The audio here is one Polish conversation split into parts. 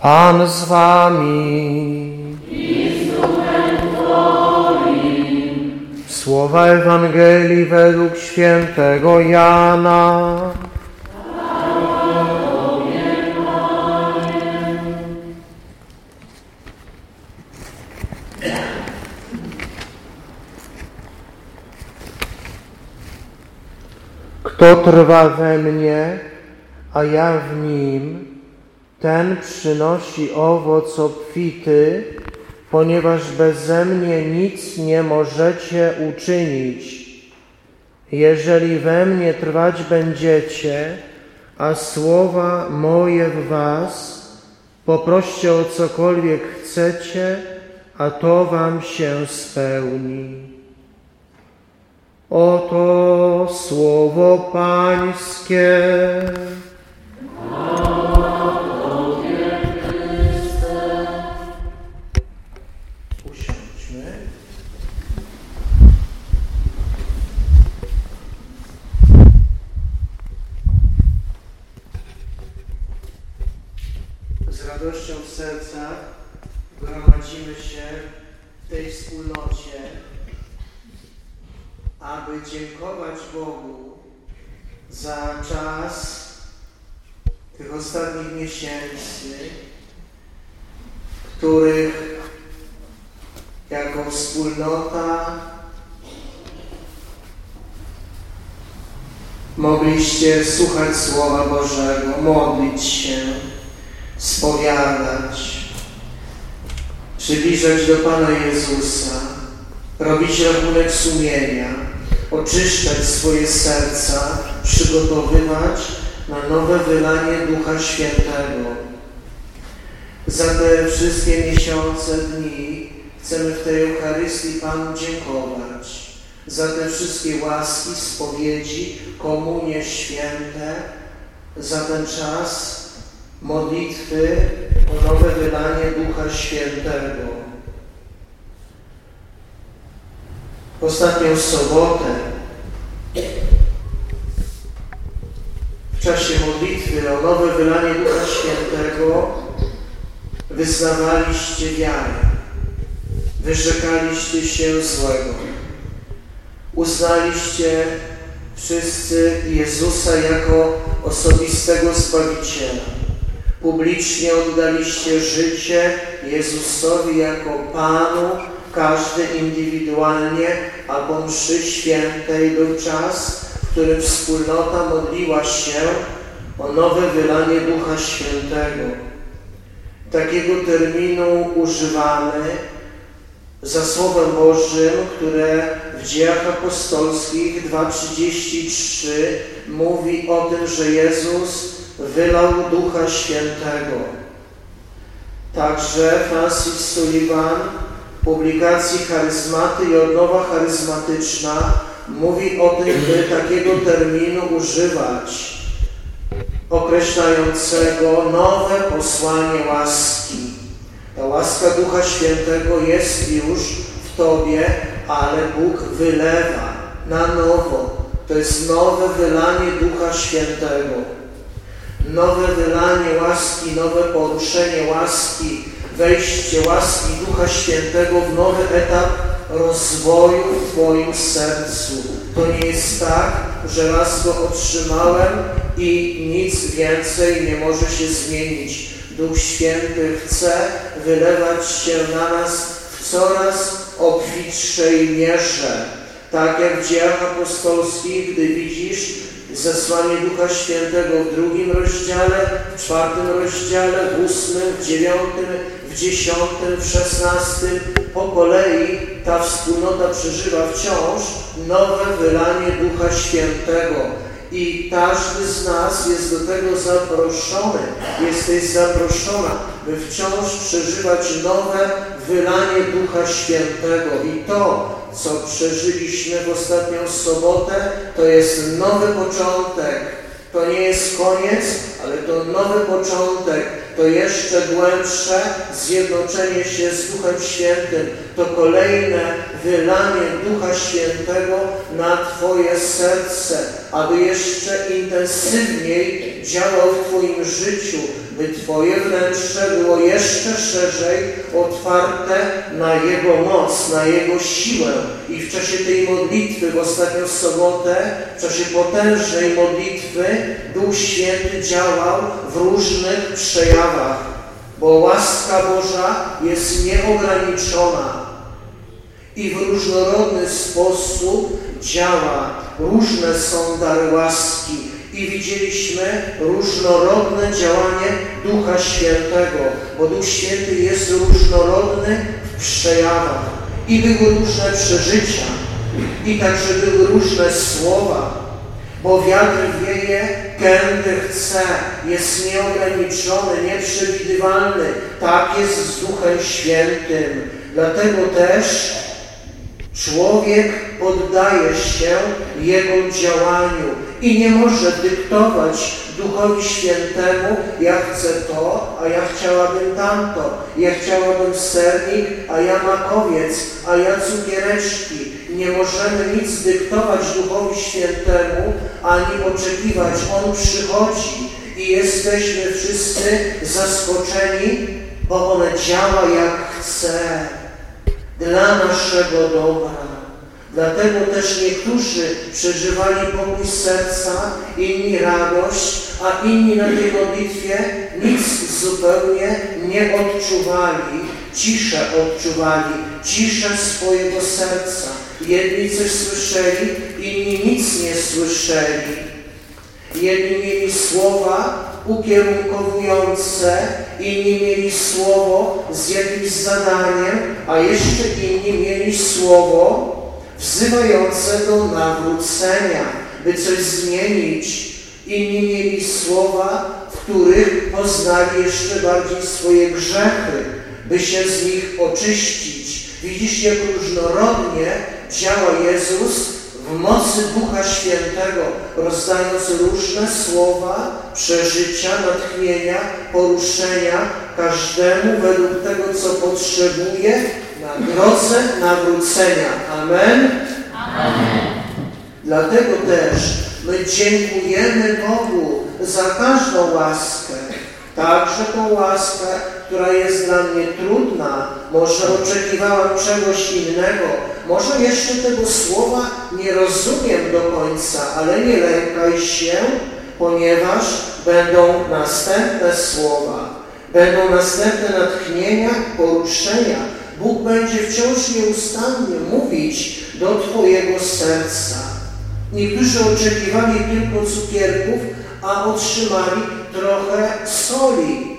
Pan z wami. Słowa Ewangelii według świętego Jana. Kto trwa we mnie, a ja w nim, ten przynosi owoc obfity, ponieważ beze mnie nic nie możecie uczynić. Jeżeli we mnie trwać będziecie, a słowa moje w was, poproście o cokolwiek chcecie, a to wam się spełni. Oto słowo Pańskie. Usiądźmy. Z radością w sercach gromadzimy się w tej wspólnocie, aby dziękować Bogu za czas tych ostatnich miesięcy, w których jako wspólnota mogliście słuchać Słowa Bożego, modlić się, spowiadać, przybliżać do Pana Jezusa, robić rachunek sumienia, oczyszczać swoje serca, przygotowywać na nowe wylanie Ducha Świętego. Za te wszystkie miesiące, dni chcemy w tej Eucharystii Panu dziękować. Za te wszystkie łaski, spowiedzi, komunie święte, za ten czas modlitwy o nowe wylanie Ducha Świętego. W ostatnią sobotę w czasie modlitwy o nowe wylanie Ducha Świętego wyznawaliście wiarę, wyrzekaliście się złego, uznaliście wszyscy Jezusa jako osobistego Zbawiciela. Publicznie oddaliście życie Jezusowi jako Panu, każdy indywidualnie, a mszy świętej był czas, w którym wspólnota modliła się o nowe wylanie Ducha Świętego. Takiego terminu używamy za Słowem Bożym, które w dziejach apostolskich 2.33 mówi o tym, że Jezus wylał Ducha Świętego. Także Francis Sullivan w publikacji Charyzmaty i odnowa charyzmatyczna mówi o tym, by takiego terminu używać, określającego nowe posłanie łaski. Ta łaska Ducha Świętego jest już w Tobie, ale Bóg wylewa na nowo. To jest nowe wylanie Ducha Świętego. Nowe wylanie łaski, nowe poruszenie łaski, wejście łaski Ducha Świętego w nowy etap rozwoju w Twoim sercu. To nie jest tak, że raz go otrzymałem i nic więcej nie może się zmienić. Duch Święty chce wylewać się na nas w coraz obfitszej mierze. Tak jak w dziejach apostolskich, gdy widzisz zesłanie Ducha Świętego w drugim rozdziale, w czwartym rozdziale, w ósmym, w dziewiątym, w dziesiątym, w szesnastym. Po kolei ta wspólnota przeżywa wciąż nowe wylanie Ducha Świętego. I każdy z nas jest do tego zaproszony, jesteś zaproszona, by wciąż przeżywać nowe wylanie Ducha Świętego. I to, co przeżyliśmy w ostatnią sobotę, to jest nowy początek. To nie jest koniec, ale to nowy początek. To jeszcze głębsze zjednoczenie się z Duchem Świętym. To kolejne wylanie Ducha Świętego na Twoje serce, aby jeszcze intensywniej działał w Twoim życiu, by Twoje wnętrze było jeszcze szerzej otwarte na Jego moc, na Jego siłę. I w czasie tej modlitwy, w ostatnią sobotę, w czasie potężnej modlitwy, Duch Święty działał w różnych przejawach, bo łaska Boża jest nieograniczona i w różnorodny sposób działa. Różne są dary łaski i widzieliśmy różnorodne działanie Ducha Świętego, bo Duch Święty jest różnorodny w przejawach i były różne przeżycia i także były różne słowa, bo wiatr wieje, kędy chce, jest nieograniczony, nieprzewidywalny. Tak jest z Duchem Świętym. Dlatego też Człowiek poddaje się Jego działaniu i nie może dyktować Duchowi Świętemu, ja chcę to, a ja chciałabym tamto, ja chciałabym sernik, a ja makowiec, a ja cukiereczki. Nie możemy nic dyktować Duchowi Świętemu, ani oczekiwać. On przychodzi i jesteśmy wszyscy zaskoczeni, bo On działa jak chce dla naszego dobra. Dlatego też niektórzy przeżywali pokój serca, inni radość, a inni na tej modlitwie nic zupełnie nie odczuwali, ciszę odczuwali, ciszę swojego serca. Jedni coś słyszeli, inni nic nie słyszeli. Jedni mieli słowa, ukierunkowujące, inni mieli słowo z jakimś zadaniem, a jeszcze inni mieli słowo wzywające do nawrócenia, by coś zmienić. Inni mieli słowa, w których poznali jeszcze bardziej swoje grzechy, by się z nich oczyścić. Widzisz, jak różnorodnie działa Jezus w mocy Ducha Świętego, rozdając różne słowa, przeżycia, natchnienia, poruszenia, każdemu według tego, co potrzebuje na drodze nawrócenia. Amen? Amen. Dlatego też my dziękujemy Bogu za każdą łaskę, także tą łaskę, która jest dla mnie trudna. Może oczekiwałam czegoś innego, może jeszcze tego słowa nie rozumiem do końca, ale nie lękaj się, ponieważ będą następne słowa, będą następne natchnienia, poruszenia. Bóg będzie wciąż nieustannie mówić do Twojego serca. Niektórzy oczekiwali tylko cukierków, a otrzymali trochę soli,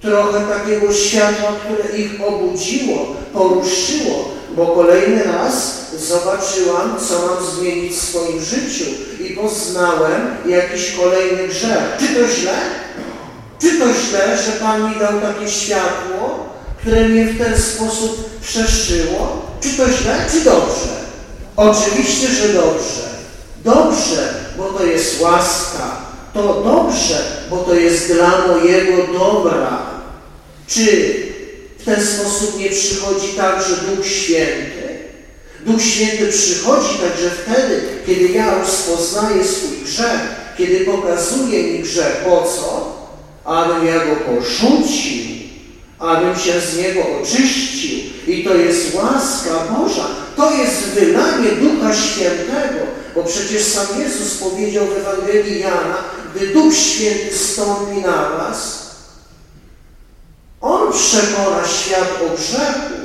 trochę takiego światła, które ich obudziło, poruszyło, bo kolejny raz zobaczyłam, co mam zmienić w swoim życiu i poznałem jakiś kolejny grzech. Czy to źle? Czy to źle, że Pan mi dał takie światło, które mnie w ten sposób przeszyło? Czy to źle, czy dobrze? Oczywiście, że dobrze. Dobrze, bo to jest łaska. To dobrze, bo to jest dla mojego dobra. Czy w ten sposób nie przychodzi także Duch Święty? Duch Święty przychodzi także wtedy, kiedy ja rozpoznaję swój grzech, kiedy pokazuje mi grzech. Po co? Abym ja go porzucił, abym się z niego oczyścił. I to jest łaska Boża. To jest wylanie Ducha Świętego. Bo przecież sam Jezus powiedział w Ewangelii Jana, gdy Duch Święty stąpi na was, On przekona świat o grzechu,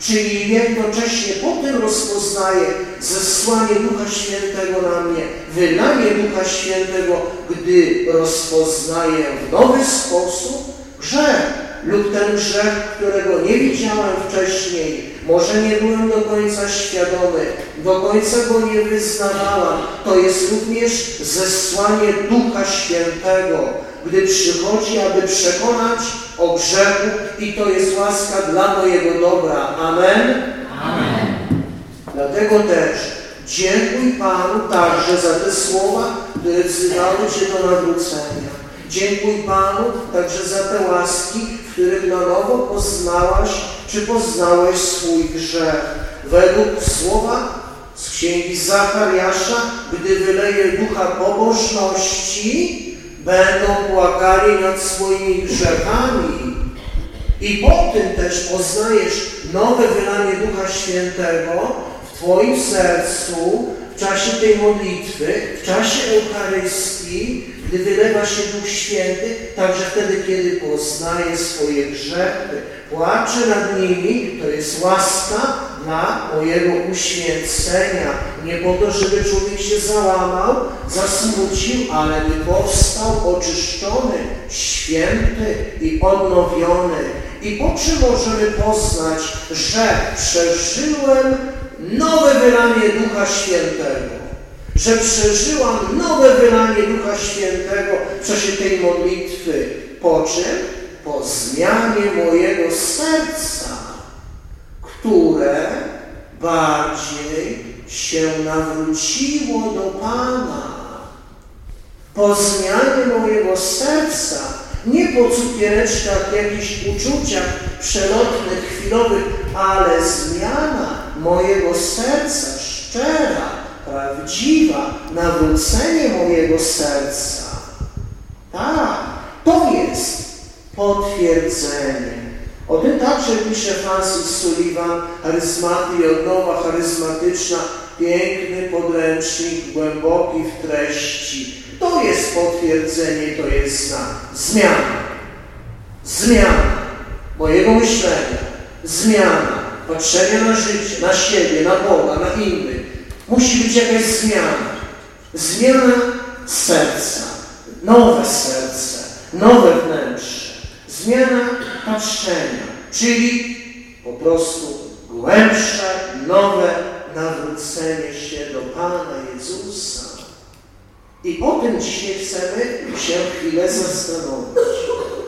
Czyli jednocześnie potem rozpoznaje zesłanie Ducha Świętego na mnie, wylanie Ducha Świętego, gdy rozpoznaję w nowy sposób grzech lub ten grzech, którego nie widziałem wcześniej. Może nie byłem do końca świadomy, do końca go nie wyznawałam. To jest również zesłanie Ducha Świętego, gdy przychodzi, aby przekonać o grzechu i to jest łaska dla mojego dobra. Amen? Amen. Dlatego też dziękuj Panu także za te słowa, które wzywały Cię do nawrócenia. Dziękuj Panu także za te łaski, w których na nowo poznałaś, czy poznałeś swój grzech. Według słowa z księgi Zachariasza, gdy wyleje ducha pobożności, będą płakali nad swoimi grzechami. I po tym też poznajesz nowe wylanie Ducha Świętego Twoim sercu w czasie tej modlitwy, w czasie Eucharystii, gdy wylewa się Duch Święty, także wtedy, kiedy poznaje swoje grzechy, płacze nad nimi, to jest łaska dla mojego uświęcenia. Nie po to, żeby człowiek się załamał, zasmucił, ale by powstał oczyszczony, święty i odnowiony. I po czym możemy poznać, że przeżyłem nowe wylanie Ducha Świętego? Że przeżyłam nowe wylanie Ducha Świętego w czasie tej modlitwy. Po czym? po zmianie mojego serca, które bardziej się nawróciło do Pana. Po zmianie mojego serca, nie po cukiereczkach, jakichś uczuciach przelotnych, chwilowych, ale zmiana mojego serca, szczera, prawdziwa, nawrócenie mojego serca. Tak, to jest potwierdzenie. O tym także pisze Francis Sullivan, charyzmaty odnowa charyzmatyczna, piękny podręcznik, głęboki w treści. To jest potwierdzenie, to jest znak. Zmiana. Zmiana mojego myślenia. Zmiana patrzenia na życie, na siebie, na Boga, na innych. Musi być jakaś zmiana. Zmiana serca. Nowe serce. Nowe wnętrze. Zmiana patrzenia, czyli po prostu głębsze, nowe nawrócenie się do Pana Jezusa. I o tym dzisiaj chcemy się chwilę zastanowić.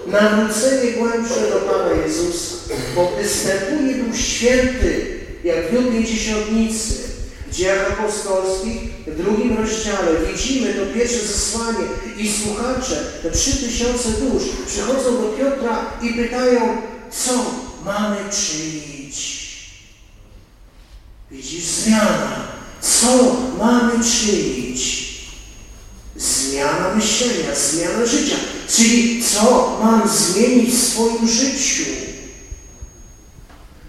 Nawrócenie głębsze do Pana Jezusa, bo występuje Duch Święty, jak w Dniu Pięćdziesiątnicy, w dziejach apostolskich, w drugim rozdziale widzimy to pierwsze zesłanie i słuchacze, te trzy tysiące dusz przychodzą do Piotra i pytają, co mamy czynić? Widzisz, zmiana. Co mamy czynić? Zmiana myślenia, zmiana życia. Czyli co mam zmienić w swoim życiu?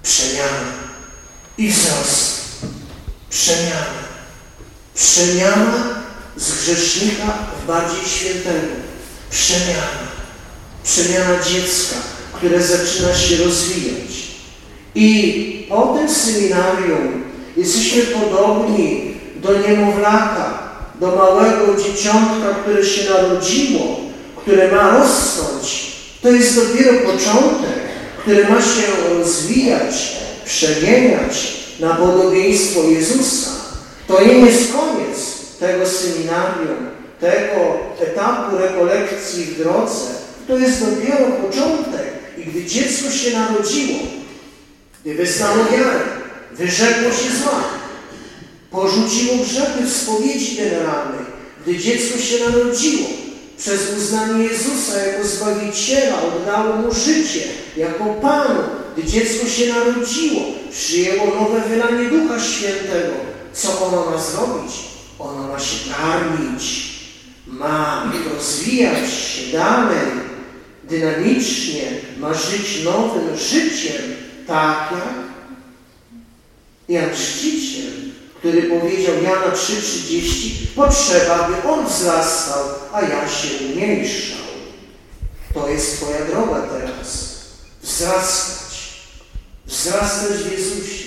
Przemiana i wzrost przemiana. Przemiana z grzesznika w bardziej świętego. Przemiana. Przemiana dziecka, które zaczyna się rozwijać. I po tym seminarium jesteśmy podobni do niemowlaka, do małego dzieciątka, które się narodziło, które ma rosnąć. To jest dopiero początek, który ma się rozwijać, przemieniać, na podobieństwo Jezusa. To nie jest koniec tego seminarium, tego etapu rekolekcji w drodze. To jest dopiero początek. I gdy dziecko się narodziło, gdy wyznało wiarę, wyrzekło się zła, porzuciło grzechy w spowiedzi generalnej, gdy dziecko się narodziło, przez uznanie Jezusa jako Zbawiciela oddało Mu życie, jako Panu, gdy dziecko się narodziło, przyjęło nowe wylanie Ducha Świętego. Co ono ma zrobić? Ono ma się karmić, ma rozwijać się dalej, dynamicznie, ma żyć nowym życiem, tak jak Jan Chrzciciel, który powiedział Jana 3,30 potrzeba, by on wzrastał, a ja się umniejszał. To jest Twoja droga teraz. Wzrastać. Wzrastać w Jezusie.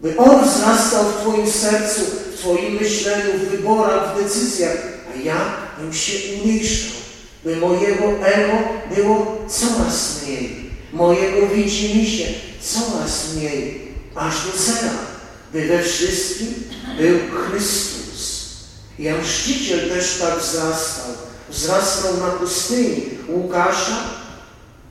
By On wzrastał w Twoim sercu, w Twoim myśleniu, w wyborach, w decyzjach, a ja bym się umniejszał. By mojego ego było coraz mniej. Mojego widzimisię coraz mniej. Aż do zera by we wszystkim był Chrystus. Jan Chrzciciel też tak wzrastał. Wzrastał na pustyni Łukasza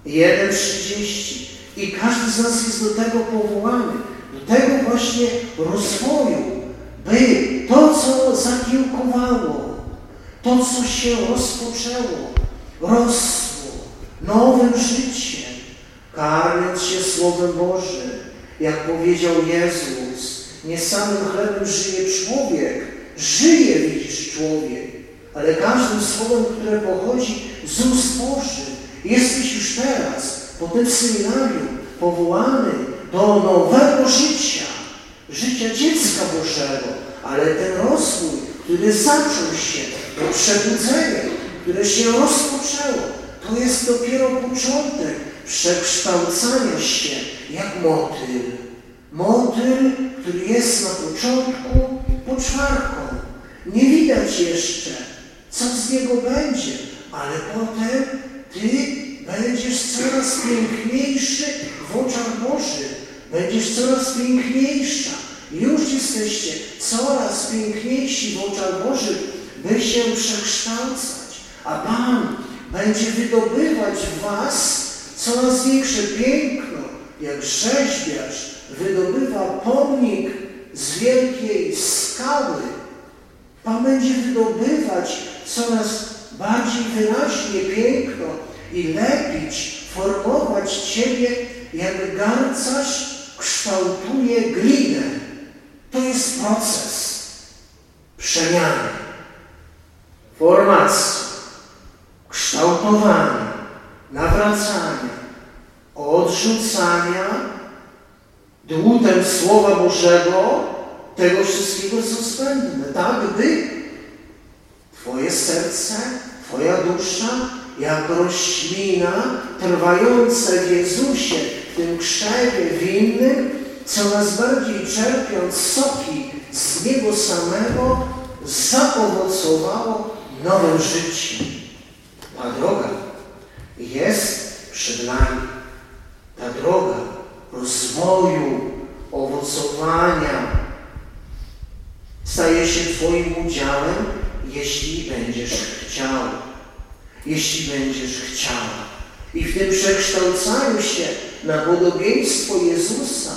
1,30. I każdy z nas jest do tego powołany, do tego właśnie rozwoju, by to, co zakiełkowało, to, co się rozpoczęło, rosło nowym życiem, karmiąc się Słowem Bożym, jak powiedział Jezus, nie samym chlebem żyje człowiek, żyje, widzisz, człowiek, ale każdym słowem, które pochodzi z ust Bożych. Jesteś już teraz, po tym seminarium, powołany do nowego życia, życia dziecka Bożego, ale ten rozwój, który zaczął się, to przebudzenie, które się rozpoczęło, to jest dopiero początek przekształcania się jak motyl. Motyl, który jest na początku poczwarką. Nie widać jeszcze, co z niego będzie, ale potem Ty będziesz coraz piękniejszy w oczach Bożych. Będziesz coraz piękniejsza. Już jesteście coraz piękniejsi w oczach Bożych, by się przekształcać. A Pan będzie wydobywać w Was coraz większe piękno, jak rzeźbiarz wydobywa pomnik z wielkiej skały. Pan będzie wydobywać coraz bardziej wyraźnie piękno i lepić, formować Ciebie, jak garcarz kształtuje glinę. To jest proces przemiany, formacji, kształtowania, nawracania, odrzucania dłutem Słowa Bożego tego wszystkiego, co zbędne, tak by Twoje serce, Twoja dusza, jak roślina trwająca w Jezusie, w tym krzewie winnym, coraz bardziej czerpiąc soki z Niego samego, zaowocowało nowym życiem. Ta droga jest przed nami. Ta droga rozwoju, owocowania staje się Twoim udziałem, jeśli będziesz chciał. Jeśli będziesz chciała. I w tym przekształcaniu się na podobieństwo Jezusa,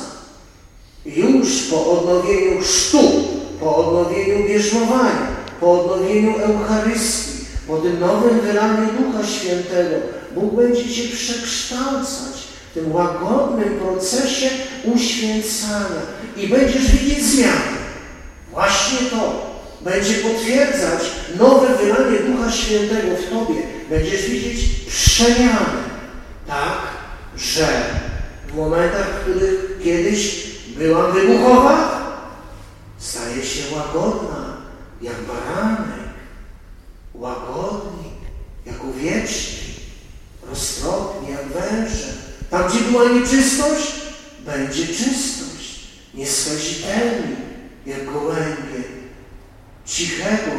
już po odnowieniu chrztu, po odnowieniu bierzmowania, po odnowieniu Eucharystii, po tym nowym wylaniu Ducha Świętego, Bóg będzie Cię przekształcać w tym łagodnym procesie uświęcania i będziesz widzieć zmiany. Właśnie to będzie potwierdzać nowe wylanie Ducha Świętego w Tobie. Będziesz widzieć przemianę, tak, że w momentach, w których kiedyś byłam wybuchowa, staje się łagodna, jak baranek, łagodnik, jak owieczki, roztropny, jak węże. Tam, gdzie była nieczystość, będzie czystość, nieskazitelni, jak gołębie, cichego,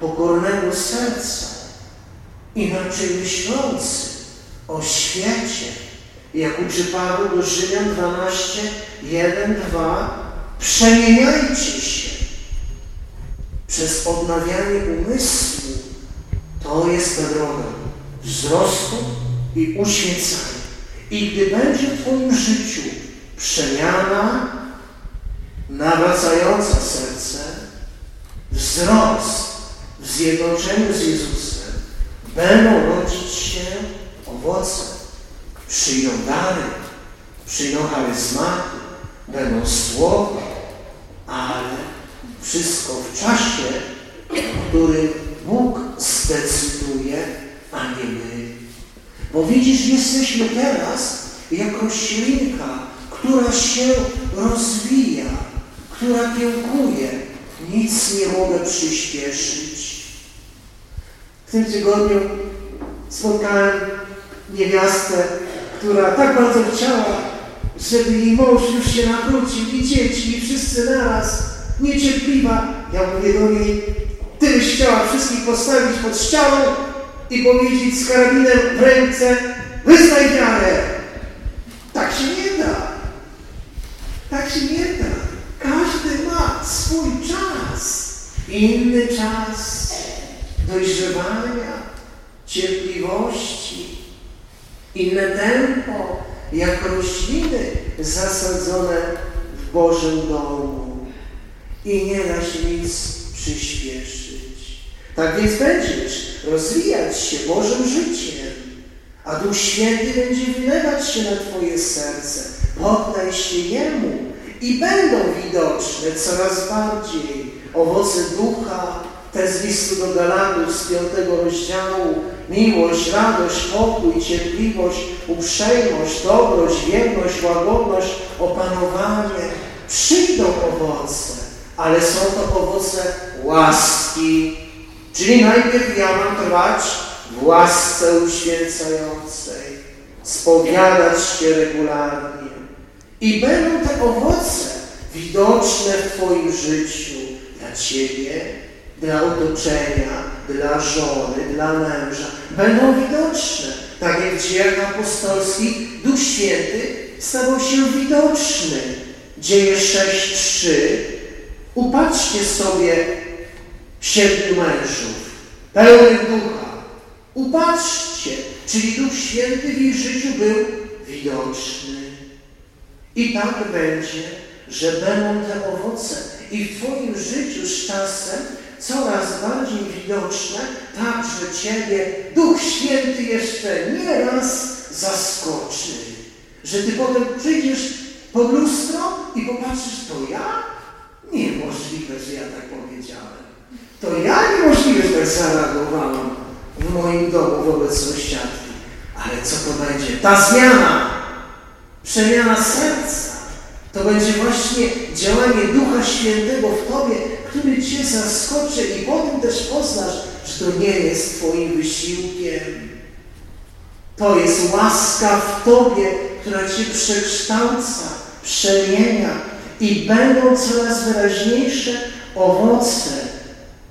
pokornego serca, inaczej myślący o świecie, jak uczy Paweł do Rzymian 12, 1, 2, przemieniajcie się przez odnawianie umysłu. To jest ta droga wzrostu i uświęcania. I gdy będzie w Twoim życiu przemiana, nawracająca serce, wzrost w zjednoczeniu z Jezusem, będą rodzić się owoce, przyjdą dary, przyjdą charyzmaty, będą słowa, ale wszystko w czasie, w którym Bóg zdecyduje, a nie my. Bo widzisz, jesteśmy teraz jak roślinka, która się rozwija, która kiełkuje. Nic nie mogę przyspieszyć. W tym tygodniu spotkałem niewiastę, która tak bardzo chciała, żeby jej mąż już się nawrócił i dzieci, i wszyscy naraz, niecierpliwa. Ja mówię do niej, ty byś chciała wszystkich postawić pod ścianą i powiedzieć z karabinem w ręce, wyznaj wiarę. Tak się nie da. Tak się nie da. Każdy ma swój czas. Inny czas dojrzewania, cierpliwości, inne tempo, jak rośliny zasadzone w Bożym domu. I nie da się nic przyspieszyć. Tak więc będziesz rozwijać się Bożym życiem, a Duch Święty będzie wylewać się na Twoje serce. Poddaj się Jemu i będą widoczne coraz bardziej owoce Ducha Ten z listu do Galatów z piątego rozdziału. Miłość, radość, pokój, cierpliwość, uprzejmość, dobrość, wierność, łagodność, opanowanie. Przyjdą owoce, ale są to owoce łaski. Czyli najpierw ja mam trwać w łasce uświęcającej, spowiadać się regularnie. I będą te owoce widoczne w Twoim życiu dla Ciebie, dla otoczenia, dla żony, dla męża. Będą widoczne. Tak jak w dziejach apostolskich Duch Święty stawał się widoczny. Dzieje 6.3. Upatrzcie sobie siedmiu mężów, pełnych ducha. Upatrzcie, czyli Duch Święty w ich życiu był widoczny. I tak będzie, że będą te owoce i w Twoim życiu z czasem coraz bardziej widoczne, tak, że Ciebie Duch Święty jeszcze nie raz zaskoczy. Że Ty potem przyjdziesz pod lustro i popatrzysz, to ja? Niemożliwe, że ja tak powiedziałem. To ja niemożliwe, że tak zareagowałam w moim domu wobec sąsiadki. Ale co to będzie? Ta zmiana, przemiana serca, to będzie właśnie działanie Ducha Świętego w Tobie, który Cię zaskoczy i potem też poznasz, że to nie jest Twoim wysiłkiem. To jest łaska w Tobie, która Cię przekształca, przemienia i będą coraz wyraźniejsze owoce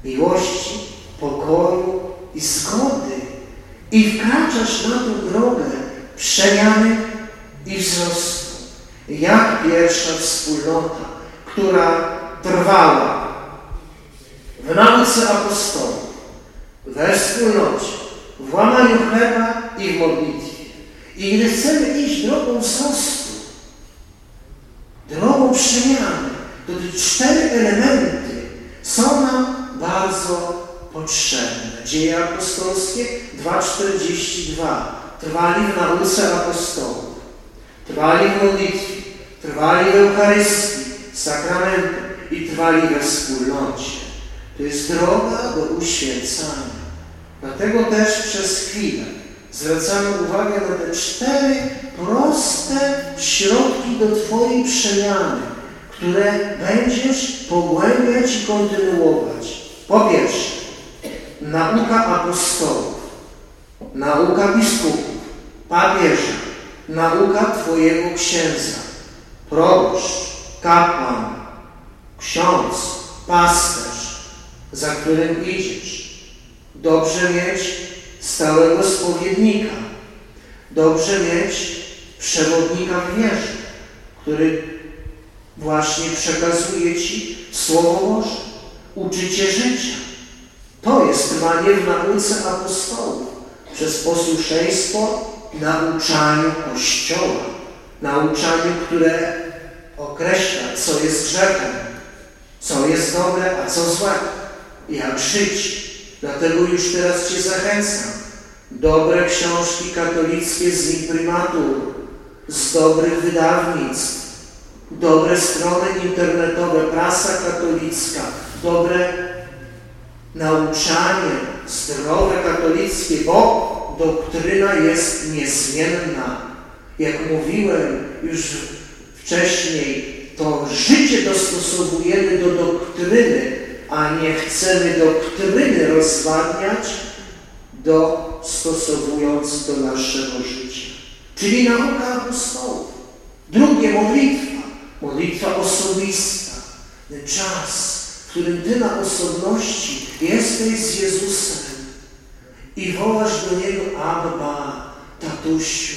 miłości, pokoju i zgody. I wkraczasz na tę drogę przemiany i wzrostu. Jak pierwsza wspólnota, która trwała w nauce apostołów, we wspólnocie, w łamaniu chleba i w modlitwie. I gdy chcemy iść drogą wzrostu, drogą przemiany, to te cztery elementy są nam bardzo potrzebne. Dzieje apostolskie 2,42. Trwali w nauce apostołów, trwali w modlitwie, trwali w Eucharystii, sakramentu i trwali we wspólnocie. To jest droga do uświęcania. Dlatego też przez chwilę zwracamy uwagę na te cztery proste środki do Twojej przemiany, które będziesz pogłębiać i kontynuować. Po pierwsze, nauka apostołów, nauka biskupów, papieża, nauka Twojego księdza, proboszcz, kapłan, ksiądz, pasterz, za którym idziesz. Dobrze mieć stałego spowiednika, dobrze mieć przewodnika w wierze, który właśnie przekazuje Ci Słowo Boże, uczy Cię życia. To jest trwanie w nauce apostołów przez posłuszeństwo nauczaniu Kościoła, nauczaniu, które określa, co jest grzechem, co jest dobre, a co złe, jak żyć. Dlatego już teraz Cię zachęcam. Dobre książki katolickie z imprimatur, z dobrych wydawnictw, dobre strony internetowe, prasa katolicka, dobre nauczanie, zdrowe katolickie, bo doktryna jest niezmienna. Jak mówiłem już wcześniej, to życie dostosowujemy do doktryny, a nie chcemy doktryny rozwadniać, dostosowując do naszego życia. Czyli nauka apostołów. Drugie, modlitwa. Modlitwa osobista. Czas, którym Ty na osobności jesteś z Jezusem i wołasz do Niego Abba, tatusiu.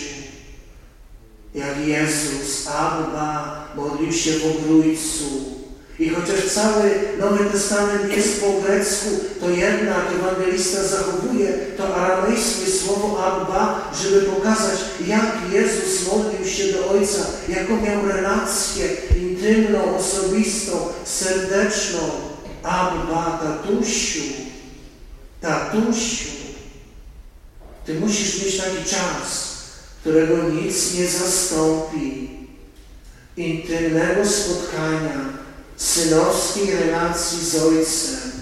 Jak Jezus, Abba, modlił się w obrójcu. I chociaż cały Nowy Testament jest po grecku, to jednak ewangelista zachowuje to aramejskie słowo Abba, żeby pokazać, jak Jezus modlił się do Ojca, jaką miał relację intymną, osobistą, serdeczną. Abba, tatusiu, tatusiu. Ty musisz mieć taki czas, którego nic nie zastąpi. Intymnego spotkania, synowskiej relacji z Ojcem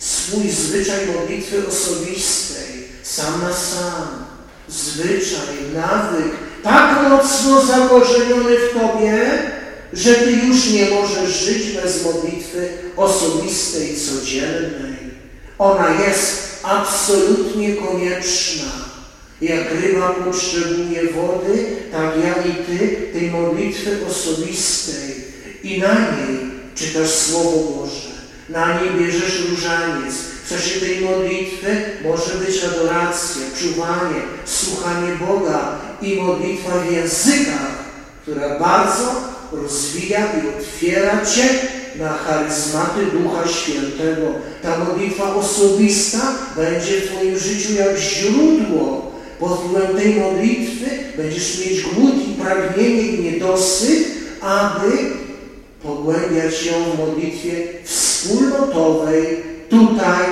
swój zwyczaj modlitwy osobistej, sam na sam, zwyczaj, nawyk, tak mocno zakorzeniony w Tobie, że Ty już nie możesz żyć bez modlitwy osobistej, codziennej. Ona jest absolutnie konieczna. Jak ryba potrzebuje wody, tak ja i Ty tej modlitwy osobistej. I na niej czytasz Słowo Boże, na niej bierzesz różaniec. W czasie tej modlitwy może być adoracja, czuwanie, słuchanie Boga i modlitwa w językach, która bardzo rozwija i otwiera Cię na charyzmaty Ducha Świętego. Ta modlitwa osobista będzie w Twoim życiu jak źródło. Pod wpływem tej modlitwy będziesz mieć głód i pragnienie i niedosyt, aby pogłębiać ją w modlitwie wspólnotowej, tutaj,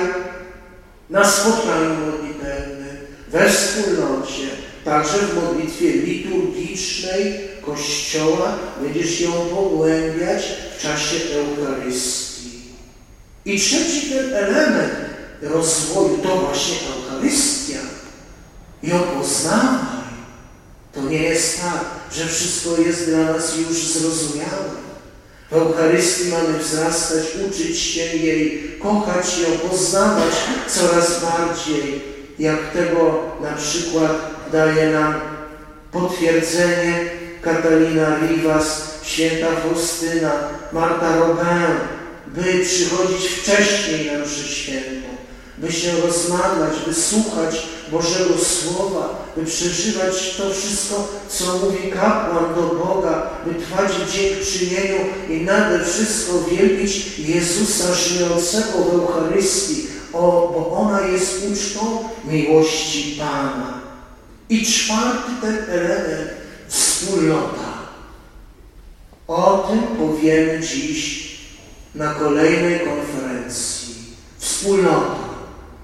na spotkaniu modlitewnym, we wspólnocie, także w modlitwie liturgicznej Kościoła, będziesz ją pogłębiać w czasie Eucharystii. I trzeci ten element rozwoju to właśnie Eucharystia. Ją poznawaj. To nie jest tak, że wszystko jest dla nas już zrozumiałe. W Eucharystii mamy wzrastać, uczyć się jej, kochać ją, poznawać coraz bardziej, jak tego na przykład daje nam potwierdzenie Katalina Rivas, święta Faustyna, Marta Robin, by przychodzić wcześniej na mszę świętą, by się rozmawiać, by słuchać Bożego Słowa, by przeżywać to wszystko, co mówi kapłan do Boga, by trwać w dziękczynieniu i nade wszystko wielbić Jezusa żyjącego w Eucharystii, o, bo ona jest ucztą miłości Pana. I czwarty ten element, wspólnota. O tym powiemy dziś na kolejnej konferencji. Wspólnota.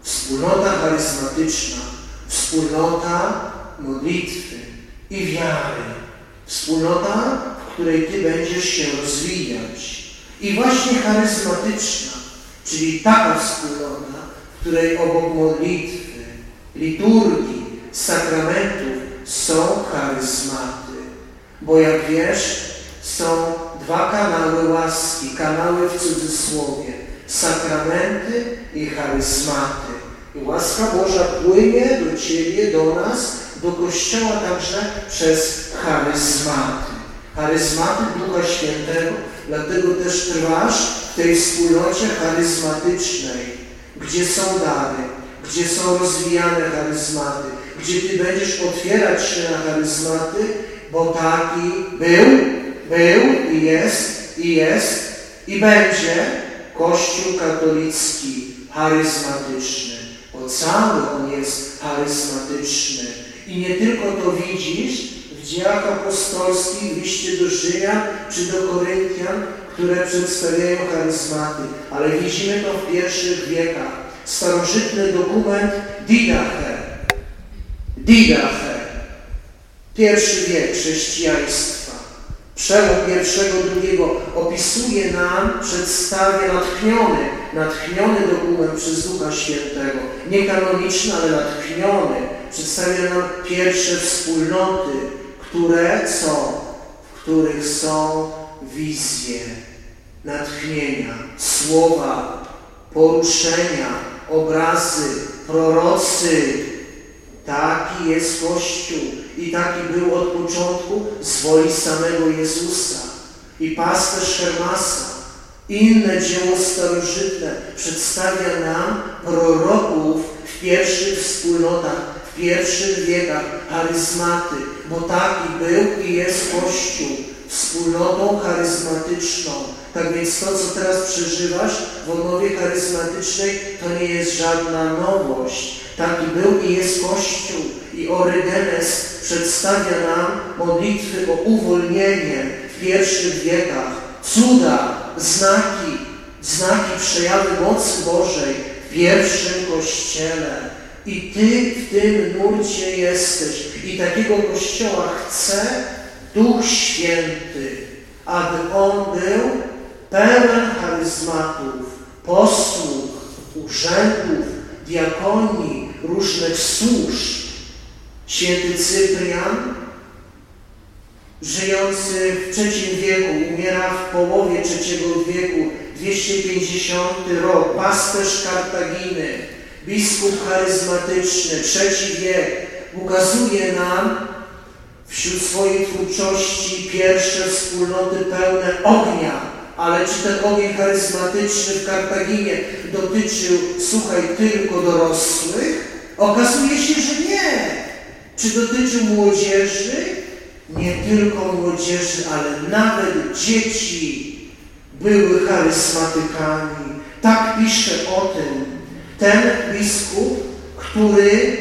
Wspólnota charyzmatyczna, wspólnota modlitwy i wiary. Wspólnota, w której Ty będziesz się rozwijać. I właśnie charyzmatyczna, czyli taka wspólnota, w której obok modlitwy, liturgii, sakramentów są charyzmaty. Bo jak wiesz, są dwa kanały łaski, kanały w cudzysłowie, sakramenty i charyzmaty. I łaska Boża płynie do Ciebie, do nas, do Kościoła także przez charyzmaty. Charyzmaty Ducha Świętego, dlatego też trwasz w tej wspólnocie charyzmatycznej, gdzie są dary, gdzie są rozwijane charyzmaty, gdzie Ty będziesz otwierać się na charyzmaty, bo taki był, był i jest, i jest, i będzie Kościół katolicki charyzmatyczny, bo cały on jest charyzmatyczny. I nie tylko to widzisz w dziejach apostolskich, w liście do Rzymian czy do Koryntian, które przedstawiają charyzmaty, ale widzimy to w pierwszych wiekach. Starożytny dokument Didache. Didache. Pierwszy wiek chrześcijaństwa Przełom pierwszego, drugiego opisuje nam, przedstawia natchniony, natchniony dokument przez Ducha Świętego. Nie kanoniczny, ale natchniony. Przedstawia nam pierwsze wspólnoty, które są, w których są wizje, natchnienia, słowa, poruszenia, obrazy, prorocy. Taki jest Kościół i taki był od początku z woli samego Jezusa. I pasterz Hermasa, inne dzieło starożytne przedstawia nam proroków w pierwszych wspólnotach, w pierwszych wiekach, charyzmaty, bo taki był i jest Kościół, wspólnotą charyzmatyczną. Tak więc to, co teraz przeżywasz w odnowie charyzmatycznej, to nie jest żadna nowość. Taki był i jest Kościół. I Orygenes przedstawia nam modlitwy o uwolnienie w pierwszych wiekach, cuda, znaki, znaki przejawy mocy Bożej w pierwszym Kościele. I Ty w tym nurcie jesteś. I takiego Kościoła chce Duch Święty, aby On był pełen charyzmatów, posług, urzędów, diakonii, różnych służb. Święty Cyprian, żyjący w III wieku, umiera w połowie III wieku, 250 rok, pasterz Kartaginy, biskup charyzmatyczny, trzeci wiek, ukazuje nam wśród swojej twórczości pierwsze wspólnoty pełne ognia. Ale czy ten ogień charyzmatyczny w Kartaginie dotyczył, słuchaj, tylko dorosłych? Okazuje się, że nie. Czy dotyczył młodzieży? Nie tylko młodzieży, ale nawet dzieci były charyzmatykami. Tak pisze o tym ten biskup, który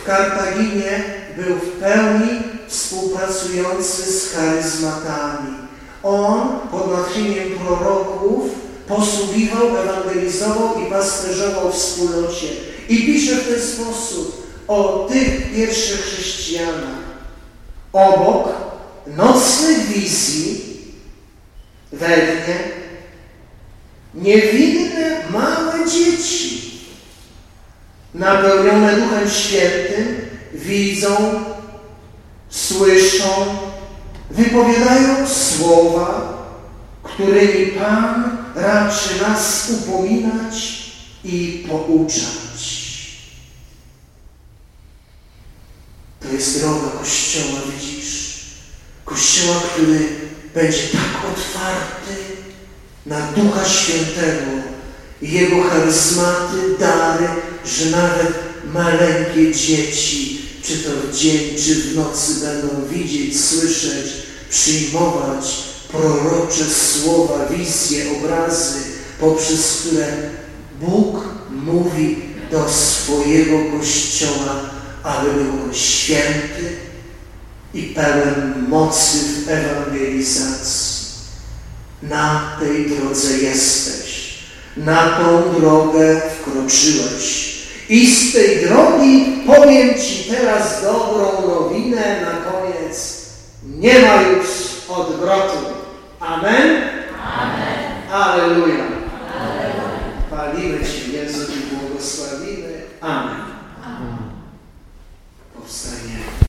w Kartaginie był w pełni współpracujący z charyzmatami. On pod natchnieniem proroków posługiwał, ewangelizował i pasterzował w wspólnocie. I pisze w ten sposób o tych pierwszych chrześcijanach. Obok nocnych wizji we dnie niewinne małe dzieci napełnione Duchem Świętym widzą słyszą, wypowiadają słowa, którymi Pan raczy nas upominać i pouczać. To jest droga Kościoła, widzisz? Kościoła, który będzie tak otwarty na Ducha Świętego i Jego charyzmaty, dary, że nawet maleńkie dzieci czy to w dzień, czy w nocy będą widzieć, słyszeć, przyjmować prorocze słowa, wizje, obrazy, poprzez które Bóg mówi do swojego Kościoła, aby był on święty i pełen mocy w ewangelizacji. Na tej drodze jesteś, na tą drogę wkroczyłeś i z tej drogi powiem Ci teraz dobrą nowinę na koniec. Nie ma już odwrotu. Amen? Amen. Alleluja. Chwalimy Ci Jezu i błogosławimy. Amen. Amen. Powstanie.